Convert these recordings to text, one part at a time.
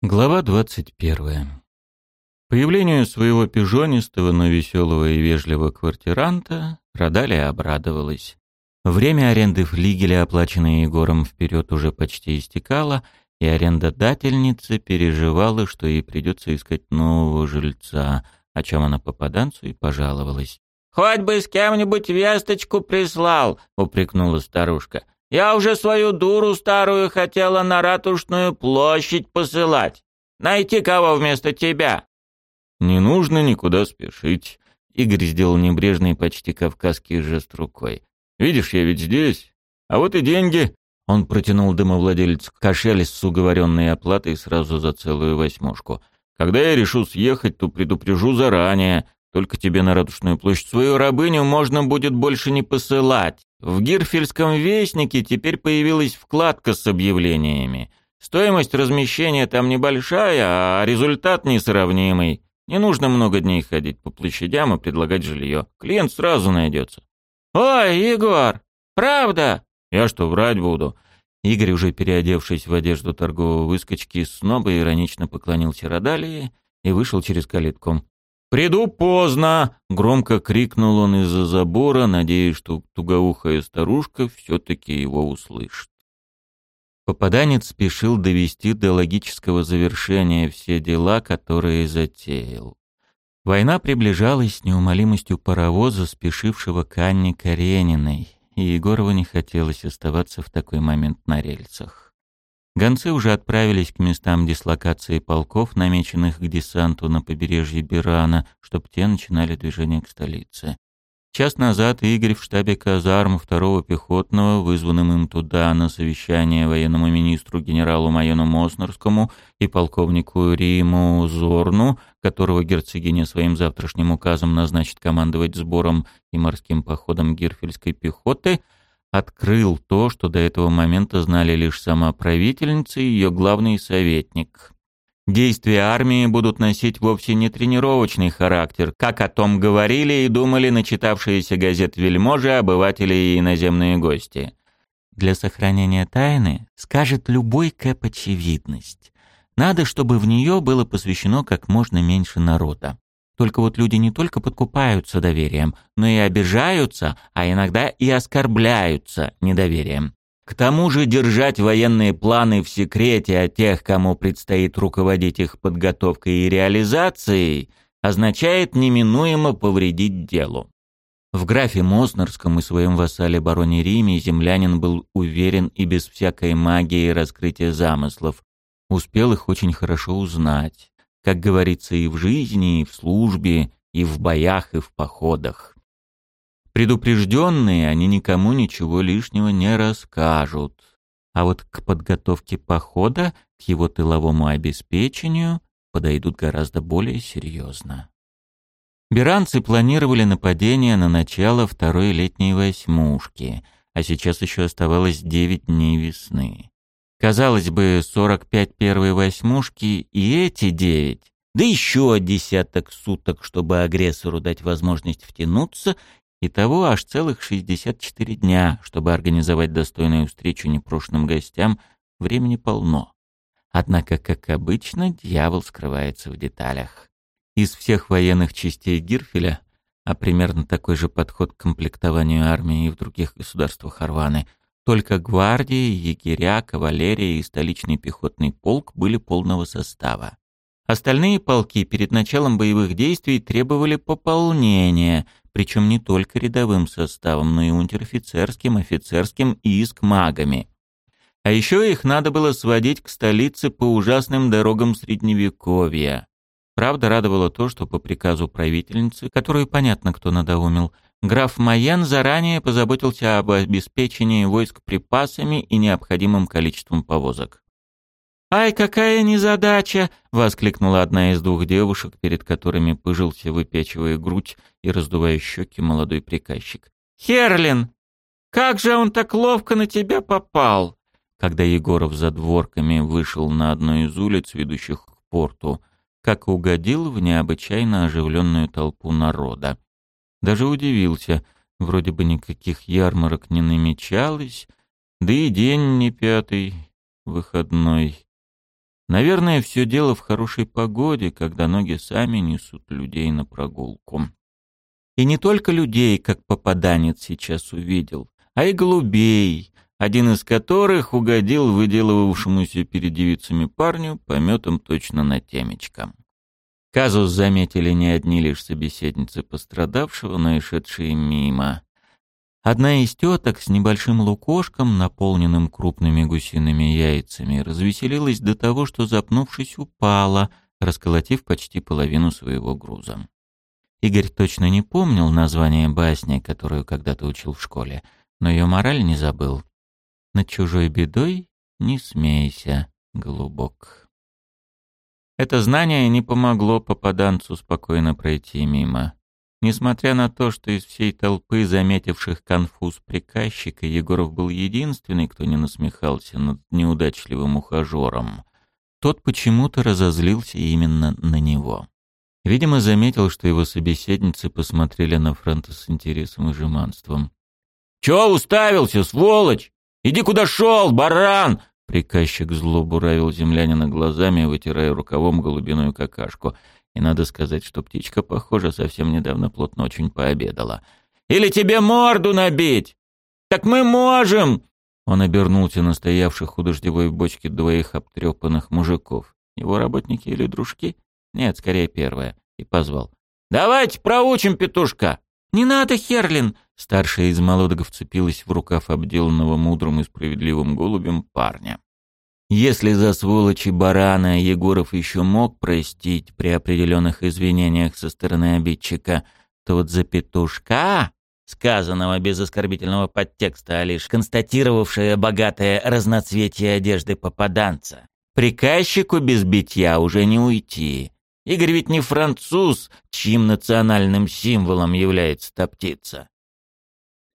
Глава 21. Появлению своего пижонистого, но веселого и вежливого квартиранта Радалия обрадовалась. Время аренды флигеля, оплаченное Егором вперед, уже почти истекало, и арендодательница переживала, что ей придется искать нового жильца, о чем она попаданцу и пожаловалась. «Хоть бы с кем-нибудь весточку прислал», — упрекнула старушка. Я уже свою дуру старую хотела на ратушную площадь посылать. Найти кого вместо тебя?» «Не нужно никуда спешить», — Игорь сделал небрежный почти кавказский жест рукой. «Видишь, я ведь здесь. А вот и деньги». Он протянул домовладелец кошель с уговоренной оплатой сразу за целую восьмушку. «Когда я решу съехать, то предупрежу заранее. Только тебе на Ратушную площадь свою рабыню можно будет больше не посылать. В Гирфельском вестнике теперь появилась вкладка с объявлениями. Стоимость размещения там небольшая, а результат несравнимый. Не нужно много дней ходить по площадям и предлагать жилье. Клиент сразу найдется. «Ой, Егор, правда?» «Я что, врать буду?» Игорь, уже переодевшись в одежду торгового выскочки, снова иронично поклонился Радалии и вышел через калитку. «Приду поздно!» — громко крикнул он из-за забора, надеясь, что тугоухая старушка все-таки его услышит. Попаданец спешил довести до логического завершения все дела, которые затеял. Война приближалась с неумолимостью паровоза, спешившего к Анне Карениной, и Егорову не хотелось оставаться в такой момент на рельсах. Гонцы уже отправились к местам дислокации полков, намеченных к десанту на побережье Бирана, чтобы те начинали движение к столице. Час назад Игорь в штабе казарм второго пехотного, вызванным им туда на совещание военному министру генералу Майону Моснерскому и полковнику Риму Зорну, которого герцогиня своим завтрашним указом назначит командовать сбором и морским походом гирфельской пехоты – открыл то, что до этого момента знали лишь сама правительница и ее главный советник. Действия армии будут носить вовсе не тренировочный характер, как о том говорили и думали начитавшиеся газет вельможи, обыватели и иноземные гости. Для сохранения тайны скажет любой кэп очевидность. Надо, чтобы в нее было посвящено как можно меньше народа. Только вот люди не только подкупаются доверием, но и обижаются, а иногда и оскорбляются недоверием. К тому же держать военные планы в секрете о тех, кому предстоит руководить их подготовкой и реализацией, означает неминуемо повредить делу. В графе Моснерском и своем вассале бароне Риме землянин был уверен и без всякой магии раскрытия замыслов. Успел их очень хорошо узнать как говорится, и в жизни, и в службе, и в боях, и в походах. Предупрежденные, они никому ничего лишнего не расскажут. А вот к подготовке похода, к его тыловому обеспечению подойдут гораздо более серьезно. Биранцы планировали нападение на начало второй летней восьмушки, а сейчас еще оставалось девять дней весны. Казалось бы, 45 первой восьмушки и эти девять, да еще десяток суток, чтобы агрессору дать возможность втянуться, и того аж целых 64 дня, чтобы организовать достойную встречу непрошенным гостям, времени полно. Однако, как обычно, дьявол скрывается в деталях. Из всех военных частей Гирфеля, а примерно такой же подход к комплектованию армии и в других государствах Орваны – только гвардии, егеря, кавалерия и столичный пехотный полк были полного состава. Остальные полки перед началом боевых действий требовали пополнения, причем не только рядовым составом, но и унтер-офицерским, офицерским и иск-магами. А еще их надо было сводить к столице по ужасным дорогам Средневековья. Правда, радовало то, что по приказу правительницы, которую понятно кто надоумил, граф Майен заранее позаботился об обеспечении войск припасами и необходимым количеством повозок. «Ай, какая незадача!» — воскликнула одна из двух девушек, перед которыми пыжился, выпячивая грудь и раздувая щеки молодой приказчик. «Херлин, как же он так ловко на тебя попал!» Когда Егоров за дворками вышел на одну из улиц, ведущих к порту, как угодил в необычайно оживленную толпу народа. Даже удивился. Вроде бы никаких ярмарок не намечалось, да и день не пятый, выходной. Наверное, все дело в хорошей погоде, когда ноги сами несут людей на прогулку. И не только людей, как попаданец сейчас увидел, а и голубей, один из которых угодил выделывавшемуся перед девицами парню пометом точно на темечко. Казус заметили не одни лишь собеседницы пострадавшего, но и шедшие мимо. Одна из теток с небольшим лукошком, наполненным крупными гусиными яйцами, развеселилась до того, что, запнувшись, упала, расколотив почти половину своего груза. Игорь точно не помнил название басни, которую когда-то учил в школе, но ее мораль не забыл. «Над чужой бедой не смейся, голубок». Это знание не помогло попаданцу спокойно пройти мимо. Несмотря на то, что из всей толпы заметивших конфуз приказчика Егоров был единственный, кто не насмехался над неудачливым ухажером, тот почему-то разозлился именно на него. Видимо, заметил, что его собеседницы посмотрели на Франта с интересом и жеманством. «Чё уставился, сволочь? Иди куда шел, баран!» Приказчик зло буравил землянина глазами, вытирая рукавом голубиную какашку — и надо сказать, что птичка, похоже, совсем недавно плотно очень пообедала. «Или тебе морду набить? Так мы можем!» Он обернулся на стоявших у дождевой бочки двоих обтрепанных мужиков. Его работники или дружки? Нет, скорее первое. И позвал. «Давайте проучим петушка!» «Не надо, Херлин!» Старшая из молодок вцепилась в рукав обделанного мудрым и справедливым голубем парня. Если за сволочи барана Егоров еще мог простить при определенных извинениях со стороны обидчика, то вот за петушка, сказанного без оскорбительного подтекста, а лишь констатировавшее богатое разноцветие одежды попаданца, приказчику без битья уже не уйти. Игорь ведь не француз, чьим национальным символом является та птица.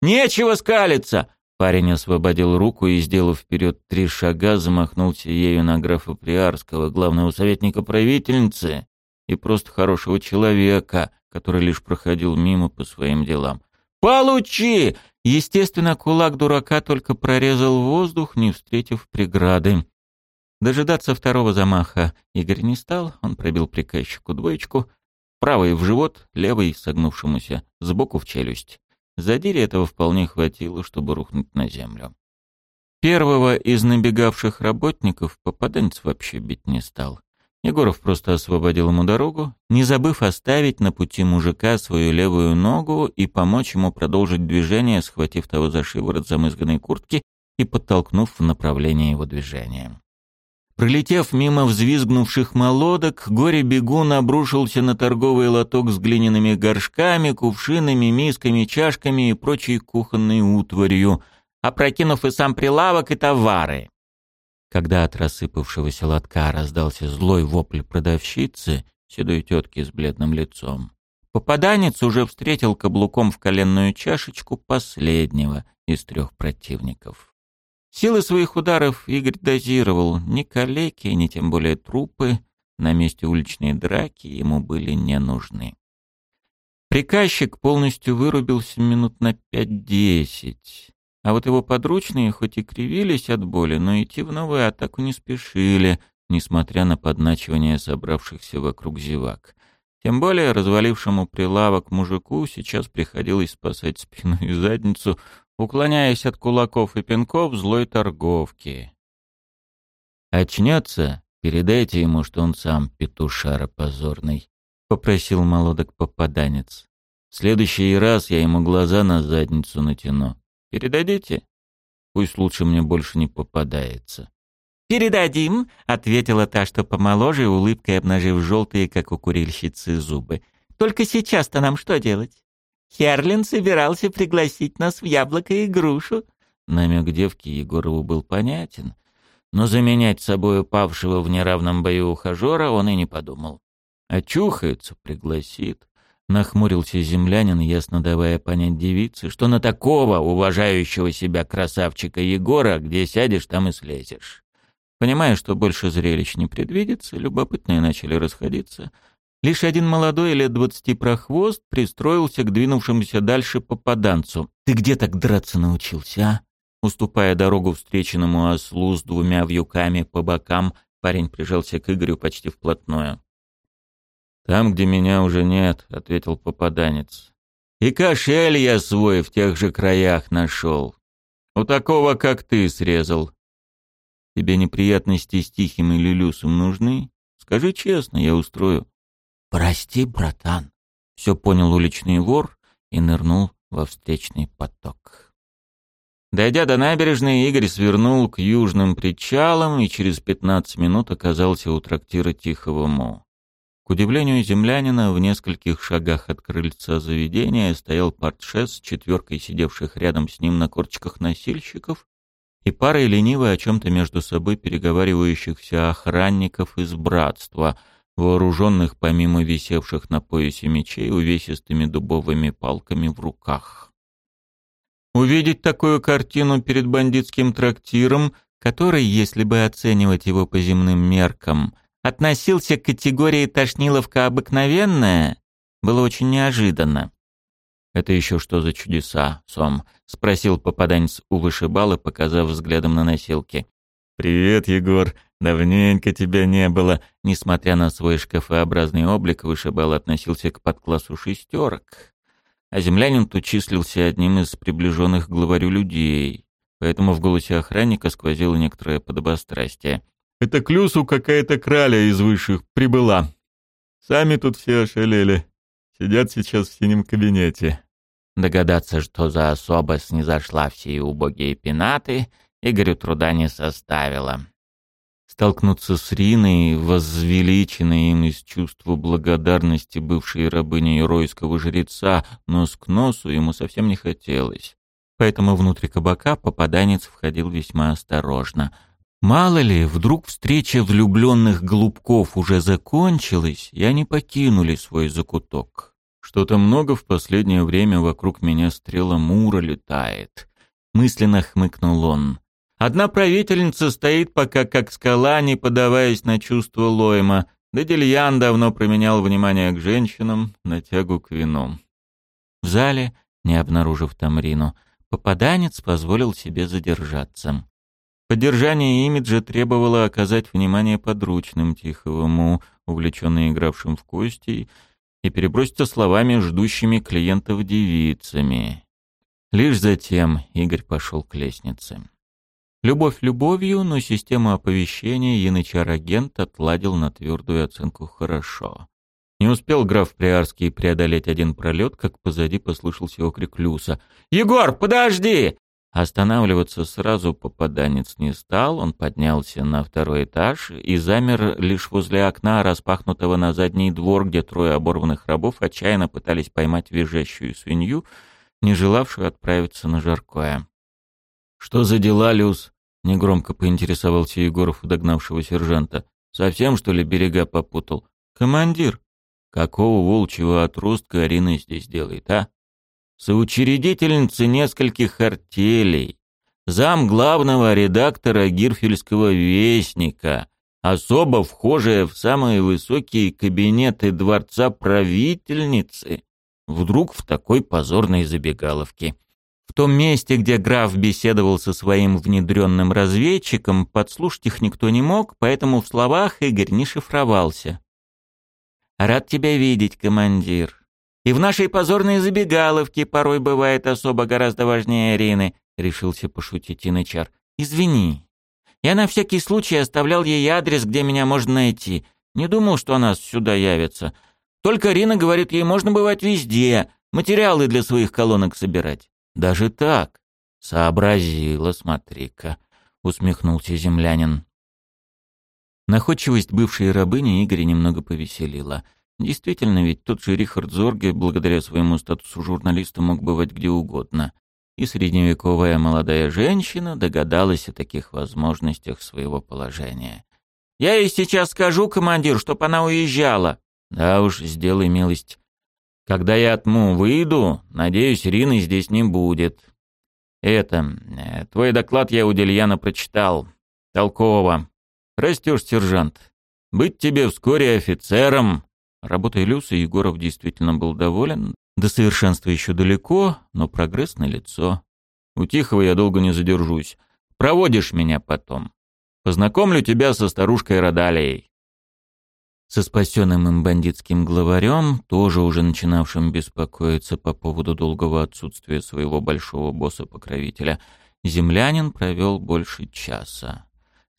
«Нечего скалиться!» Парень освободил руку и, сделав вперед три шага, замахнулся ею на графа Приарского, главного советника правительницы и просто хорошего человека, который лишь проходил мимо по своим делам. «Получи!» Естественно, кулак дурака только прорезал воздух, не встретив преграды. Дожидаться второго замаха Игорь не стал, он пробил приказчику двоечку, правый в живот, левый согнувшемуся, сбоку в челюсть. Задире этого вполне хватило, чтобы рухнуть на землю. Первого из набегавших работников попаданец вообще бить не стал. Егоров просто освободил ему дорогу, не забыв оставить на пути мужика свою левую ногу и помочь ему продолжить движение, схватив того за шиворот замызганной куртки и подтолкнув в направлении его движения. Пролетев мимо взвизгнувших молодок, горе-бегун обрушился на торговый лоток с глиняными горшками, кувшинами, мисками, чашками и прочей кухонной утварью, опрокинув и сам прилавок, и товары. Когда от рассыпавшегося лотка раздался злой вопль продавщицы, седой тетки с бледным лицом, попаданец уже встретил каблуком в коленную чашечку последнего из трех противников. Силы своих ударов Игорь дозировал. Ни калеки, ни тем более трупы на месте уличной драки ему были не нужны. Приказчик полностью вырубился минут на пять-десять. А вот его подручные хоть и кривились от боли, но идти в новую атаку не спешили, несмотря на подначивание собравшихся вокруг зевак. Тем более развалившему прилавок мужику сейчас приходилось спасать спину и задницу уклоняясь от кулаков и пинков злой торговки. «Очнется, передайте ему, что он сам петушара позорный», — попросил молодок-попаданец. «В следующий раз я ему глаза на задницу натяну. Передадите? Пусть лучше мне больше не попадается». «Передадим», — ответила та, что помоложе, улыбкой обнажив желтые, как у курильщицы, зубы. «Только сейчас-то нам что делать?» Херлин собирался пригласить нас в яблоко и грушу. Намек девки Егорову был понятен, но заменять собой упавшего в неравном бою ухажера он и не подумал. Очухается, пригласит. Нахмурился землянин, ясно давая понять девице, что на такого уважающего себя красавчика Егора, где сядешь, там и слезешь. Понимая, что больше зрелищ не предвидится, любопытные начали расходиться — Лишь один молодой лет двадцати прохвост пристроился к двинувшемуся дальше попаданцу. «Ты где так драться научился, а?» Уступая дорогу встреченному ослу с двумя вьюками по бокам, Парень прижался к Игорю почти вплотную. «Там, где меня уже нет», — ответил попаданец. «И кошель я свой в тех же краях нашел. У такого, как ты, срезал. Тебе неприятности с Тихим и Люлюсом нужны? Скажи честно, я устрою». «Прости, братан», — все понял уличный вор и нырнул во встречный поток. Дойдя до набережной, Игорь свернул к южным причалам и через пятнадцать минут оказался у трактира Тихого Мо. К удивлению землянина, в нескольких шагах от крыльца заведения стоял портшес с четверкой сидевших рядом с ним на корчиках носильщиков и парой лениво о чем-то между собой переговаривающихся охранников из братства, вооруженных помимо висевших на поясе мечей увесистыми дубовыми палками в руках. Увидеть такую картину перед бандитским трактиром, который, если бы оценивать его по земным меркам – относился к категории «тошниловка обыкновенная», было очень неожиданно. «Это еще что за чудеса, Сом?» — спросил попаданец у вышибала, показав взглядом на носилки. «Привет, Егор. Давненько тебя не было». Несмотря на свой шкафообразный облик, вышибал относился к подклассу шестерок. А землянин тут числился одним из приближенных к главарю людей, поэтому в голосе охранника сквозило некоторое подобострастие. Это к Люсу какая-то краля из высших прибыла. Сами тут все ошалели. Сидят сейчас в синем кабинете. Догадаться, что за особа снизошла в сии убогие пенаты, Игорю труда не составило. Столкнуться с Риной, возвеличенной им из чувства благодарности бывшей рабыней ройского жреца, нос к носу ему совсем не хотелось. Поэтому внутрь кабака попаданец входил весьма осторожно — Мало ли, вдруг встреча влюбленных голубков уже закончилась, и они покинули свой закуток. Что-то много в последнее время вокруг меня стрела Мура летает. Мысленно хмыкнул он. Одна правительница стоит пока как скала, не подаваясь на чувство Лойма, да Дельян давно променял внимание к женщинам на тягу к вину. В зале, не обнаружив Тамрину, попаданец позволил себе задержаться. Поддержание имиджа требовало оказать внимание подручным Тиховому, увлеченно игравшим в кости, и переброситься словами ждущими клиентов девицами. Лишь затем Игорь пошел к лестнице. Любовь любовью, но систему оповещения янычар-агент отладил на твердую оценку «хорошо». Не успел граф Приарский преодолеть один пролет, как позади послышался окрик Люса. «Егор, подожди! Останавливаться сразу попаданец не стал, он поднялся на второй этаж и замер лишь возле окна, распахнутого на задний двор, где трое оборванных рабов отчаянно пытались поймать визжащую свинью, не желавшую отправиться на жаркое. «Что за дела, Люс?» — негромко поинтересовался Егоров догнавшего сержанта. «Совсем, что ли, берега попутал?» «Командир, какого волчьего отростка Арина здесь делает, а?» соучредительница нескольких артелей, зам главного редактора Гирфельского вестника, особо вхожая в самые высокие кабинеты дворца правительницы, вдруг в такой позорной забегаловке. Том месте, где граф беседовал со своим внедренным разведчиком, подслушать их никто не мог, поэтому в словах Игорь не шифровался. «Рад тебя видеть, командир. И в нашей позорной забегаловке порой бывает особо гораздо важнее арены, решился пошутить Инычар. Извини. Я на всякий случай оставлял ей адрес, где меня можно найти. Не думал, что она сюда явится. Только Рина говорит, ей можно бывать везде, материалы для своих колонок собирать. Даже так? Сообразила, смотри-ка, усмехнулся землянин. Находчивость бывшей рабыни Игоря немного повеселила. Действительно, ведь тот же Рихард Зорге, благодаря своему статусу журналиста, мог бывать где угодно. И средневековая молодая женщина догадалась о таких возможностях своего положения. «Я ей сейчас скажу, командир, чтоб она уезжала». «Да уж, сделай милость. Когда я от Му выйду, надеюсь, Рины здесь не будет. Это, э, твой доклад я у Дельяна прочитал. Толково. Растешь, сержант. Быть тебе вскоре офицером, Работой Люса Егоров действительно был доволен. До совершенства еще далеко, но прогресс налицо. У Тихого я долго не задержусь. Проводишь меня потом. Познакомлю тебя со старушкой Радалией». Со спасенным им бандитским главарем, тоже уже начинавшим беспокоиться по поводу долгого отсутствия своего большого босса-покровителя, землянин провел больше часа.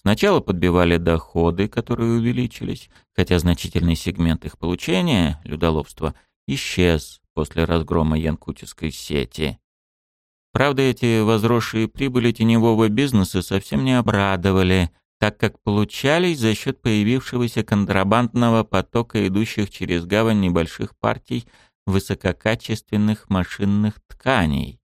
Сначала подбивали доходы, которые увеличились, хотя значительный сегмент их получения, людоловства, исчез после разгрома янкутской сети. Правда, эти возросшие прибыли теневого бизнеса совсем не обрадовали, так как получались за счет появившегося контрабандного потока идущих через гавань небольших партий высококачественных машинных тканей.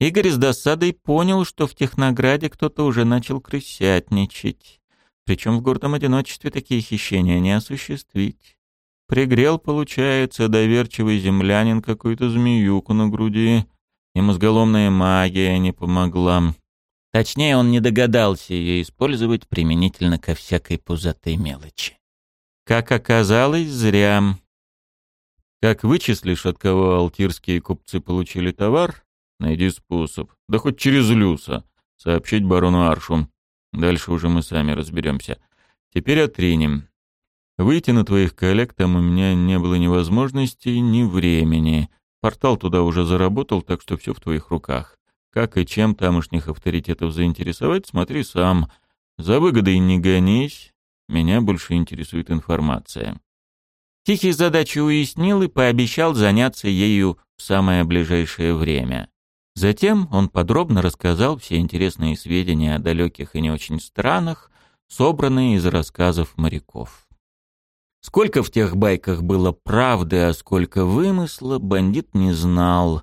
Игорь с досадой понял, что в Технограде кто-то уже начал крысятничать. Причем в гордом одиночестве такие хищения не осуществить. Пригрел, получается, доверчивый землянин какую-то змеюку на груди, и мозголомная магия не помогла. Точнее, он не догадался ее использовать применительно ко всякой пузатой мелочи. Как оказалось, зря. Как вычислишь, от кого алтирские купцы получили товар? Найди способ. Да хоть через Люса. Сообщить барону Аршу. Дальше уже мы сами разберемся. Теперь отринем. Выйти на твоих коллег там у меня не было ни возможности, ни времени. Портал туда уже заработал, так что все в твоих руках. Как и чем тамошних авторитетов заинтересовать, смотри сам. За выгодой не гонись. Меня больше интересует информация. Тихий задачу уяснил и пообещал заняться ею в самое ближайшее время. Затем он подробно рассказал все интересные сведения о далеких и не очень странах, собранные из рассказов моряков. Сколько в тех байках было правды, а сколько вымысла, бандит не знал,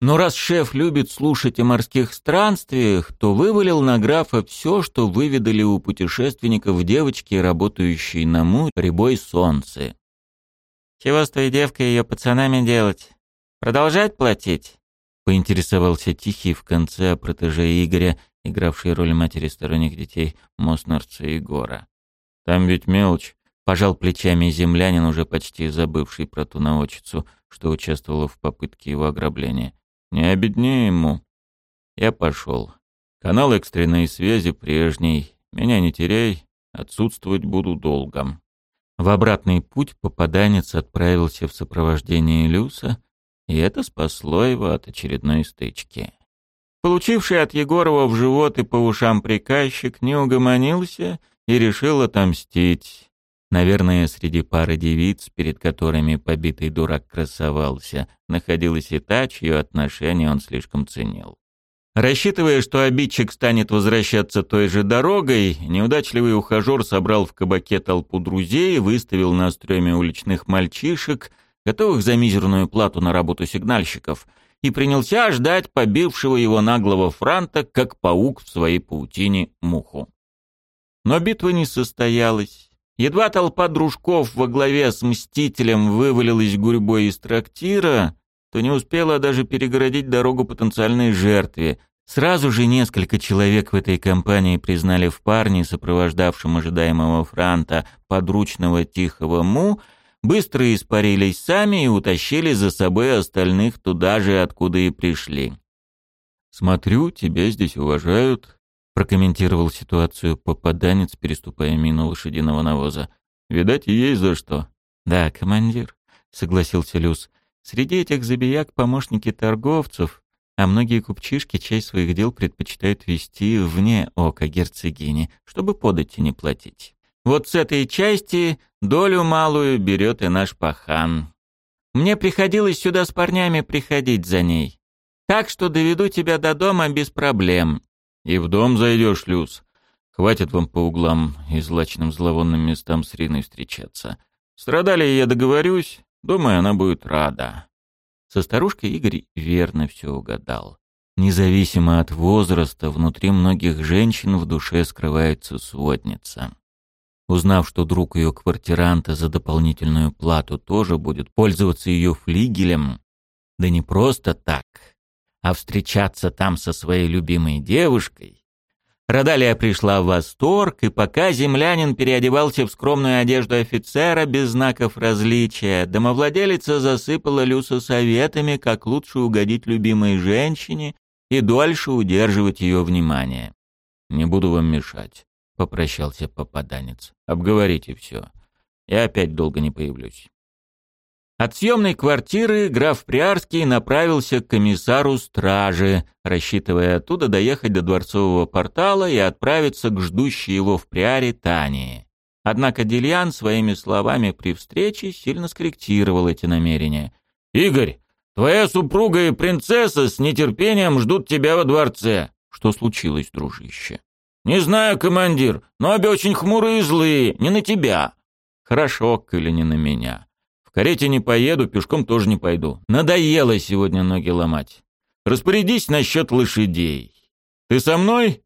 но раз шеф любит слушать о морских странствиях, то вывалил на графа все, что выведали у путешественников девочки, работающей на му прибой солнце. «Чего с той девкой ее пацанами делать? Продолжать платить?» Поинтересовался Тихий в конце о протеже Игоря, игравшей роль матери сторонних детей Моснарца и Гора. «Там ведь мелочь», — пожал плечами землянин, уже почти забывший про ту наочицу, что участвовала в попытке его ограбления. Не обеднее ему. Я пошел. Канал экстренной связи прежний. Меня не теряй, отсутствовать буду долго. В обратный путь попаданец отправился в сопровождении Люса, и это спасло его от очередной стычки. Получивший от Егорова в живот и по ушам приказчик не угомонился и решил отомстить. Наверное, среди пары девиц, перед которыми побитый дурак красовался, находилась и та, чье отношение он слишком ценил. Рассчитывая, что обидчик станет возвращаться той же дорогой, неудачливый ухажер собрал в кабаке толпу друзей, выставил на стреме уличных мальчишек, готовых за мизерную плату на работу сигнальщиков, и принялся ждать побившего его наглого франта, как паук в своей паутине, муху. Но битва не состоялась. Едва толпа дружков во главе с Мстителем вывалилась гурьбой из трактира, то не успела даже перегородить дорогу потенциальной жертве. Сразу же несколько человек в этой компании признали в парне, сопровождавшем ожидаемого франта, подручного тихого Му, быстро испарились сами и утащили за собой остальных туда же, откуда и пришли. «Смотрю, тебя здесь уважают», прокомментировал ситуацию попаданец, переступая мину лошадиного навоза. «Видать, есть за что». «Да, командир», — согласился Люс. «Среди этих забияк помощники торговцев, а многие купчишки часть своих дел предпочитают вести вне ока герцогини, чтобы подати не платить. Вот с этой части долю малую берет и наш пахан. Мне приходилось сюда с парнями приходить за ней. Так что доведу тебя до дома без проблем. И в дом зайдешь, Люс. Хватит вам по углам и злачным зловонным местам с Риной встречаться. Страдали я договорюсь, думаю, она будет рада. Со старушкой Игорь верно все угадал. Независимо от возраста, внутри многих женщин в душе скрывается сводница. Узнав, что друг ее квартиранта за дополнительную плату тоже будет пользоваться ее флигелем, да не просто так, а встречаться там со своей любимой девушкой. Радалия пришла в восторг, и пока землянин переодевался в скромную одежду офицера без знаков различия, домовладелица засыпала Люсу советами, как лучше угодить любимой женщине и дольше удерживать ее внимание. «Не буду вам мешать. попрощался попаданец. «Обговорите все. Я опять долго не появлюсь». От съемной квартиры граф Приарский направился к комиссару стражи, рассчитывая оттуда доехать до дворцового портала и отправиться к ждущей его в Приаре Тане. Однако Дильян своими словами при встрече сильно скорректировал эти намерения. «Игорь, твоя супруга и принцесса с нетерпением ждут тебя во дворце». «Что случилось, дружище?» «Не знаю, командир, но обе очень хмурые и злые, не на тебя». «Хорошо, или не на меня. Карете не поеду, пешком тоже не пойду. Надоело сегодня ноги ломать. Распорядись насчет лошадей. Ты со мной